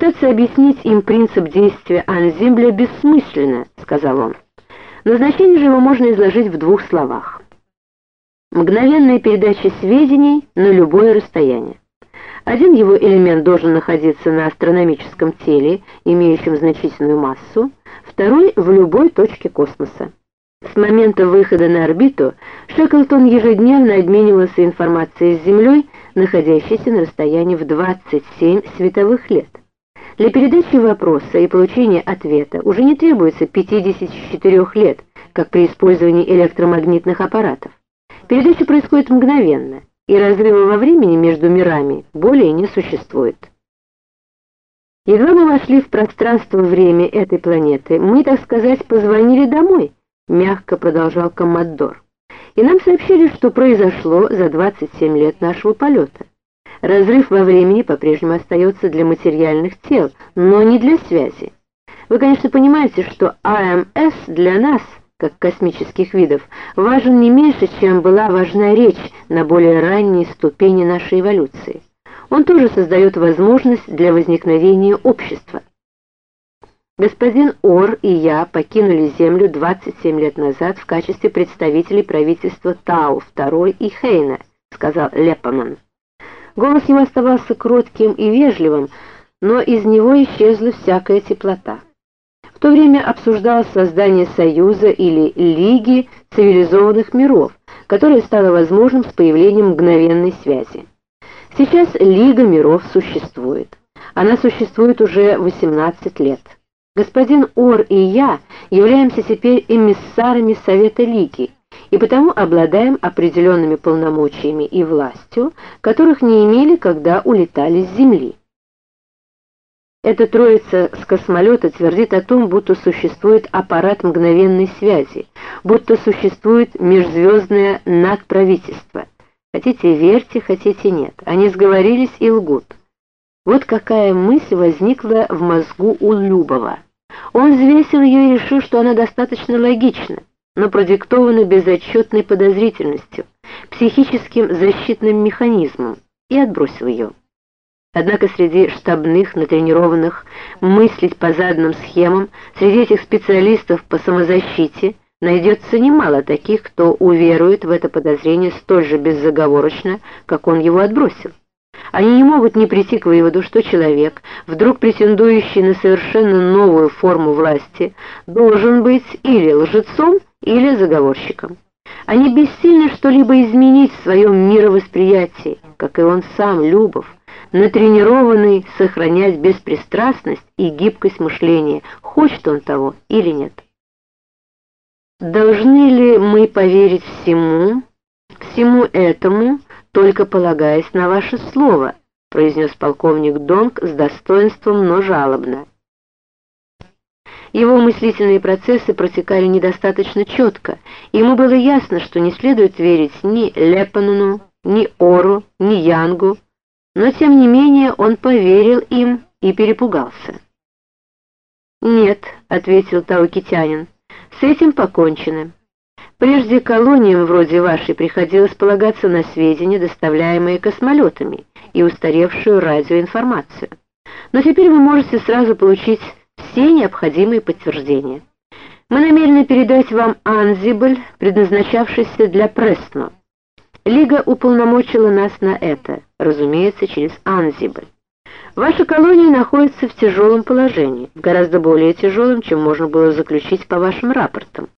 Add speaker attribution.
Speaker 1: Пытаться объяснить им принцип действия ансимбля бессмысленно, сказал он. Назначение же его можно изложить в двух словах. Мгновенная передача сведений на любое расстояние. Один его элемент должен находиться на астрономическом теле, имеющем значительную массу, второй — в любой точке космоса. С момента выхода на орбиту Шеклтон ежедневно обменивался информацией с Землей, находящейся на расстоянии в 27 световых лет. Для передачи вопроса и получения ответа уже не требуется 54 лет, как при использовании электромагнитных аппаратов. Передача происходит мгновенно, и разрыва во времени между мирами более не существует. Едва мы вошли в пространство-время этой планеты, мы, так сказать, позвонили домой, мягко продолжал Коммодор. И нам сообщили, что произошло за 27 лет нашего полета. Разрыв во времени по-прежнему остается для материальных тел, но не для связи. Вы, конечно, понимаете, что АМС для нас, как космических видов, важен не меньше, чем была важна речь на более ранней ступени нашей эволюции. Он тоже создает возможность для возникновения общества. Господин Ор и я покинули Землю 27 лет назад в качестве представителей правительства Тау II и Хейна, сказал Леппаман. Голос его оставался кротким и вежливым, но из него исчезла всякая теплота. В то время обсуждалось создание союза или лиги цивилизованных миров, которое стало возможным с появлением мгновенной связи. Сейчас Лига миров существует. Она существует уже 18 лет. Господин Ор и я являемся теперь эмиссарами Совета Лиги, и потому обладаем определенными полномочиями и властью, которых не имели, когда улетали с Земли. Эта троица с космолета твердит о том, будто существует аппарат мгновенной связи, будто существует межзвездное надправительство. Хотите верьте, хотите нет. Они сговорились и лгут. Вот какая мысль возникла в мозгу у Любова. Он взвесил ее и решил, что она достаточно логична но продиктованы безотчетной подозрительностью, психическим защитным механизмом, и отбросил ее. Однако среди штабных, натренированных, мыслить по заданным схемам, среди этих специалистов по самозащите найдется немало таких, кто уверует в это подозрение столь же беззаговорочно, как он его отбросил. Они не могут не прийти к выводу, что человек, вдруг претендующий на совершенно новую форму власти, должен быть или лжецом, или заговорщиком. Они бессильны что-либо изменить в своем мировосприятии, как и он сам, Любов, натренированный сохранять беспристрастность и гибкость мышления, хочет он того или нет. Должны ли мы поверить всему, всему этому, только полагаясь на ваше слово, произнес полковник Донг с достоинством, но жалобно. Его мыслительные процессы протекали недостаточно четко, и ему было ясно, что не следует верить ни Лепануну, ни Ору, ни Янгу, но тем не менее он поверил им и перепугался. «Нет», — ответил таукитянин, — «с этим покончено. Прежде колониям вроде вашей приходилось полагаться на сведения, доставляемые космолетами, и устаревшую радиоинформацию. Но теперь вы можете сразу получить все необходимые подтверждения. Мы намерены передать вам Анзибль, предназначавшийся для Пресно. Лига уполномочила нас на это, разумеется, через Анзибль. Ваша колония находится в тяжелом положении, гораздо более тяжелом, чем можно было заключить по вашим рапортам.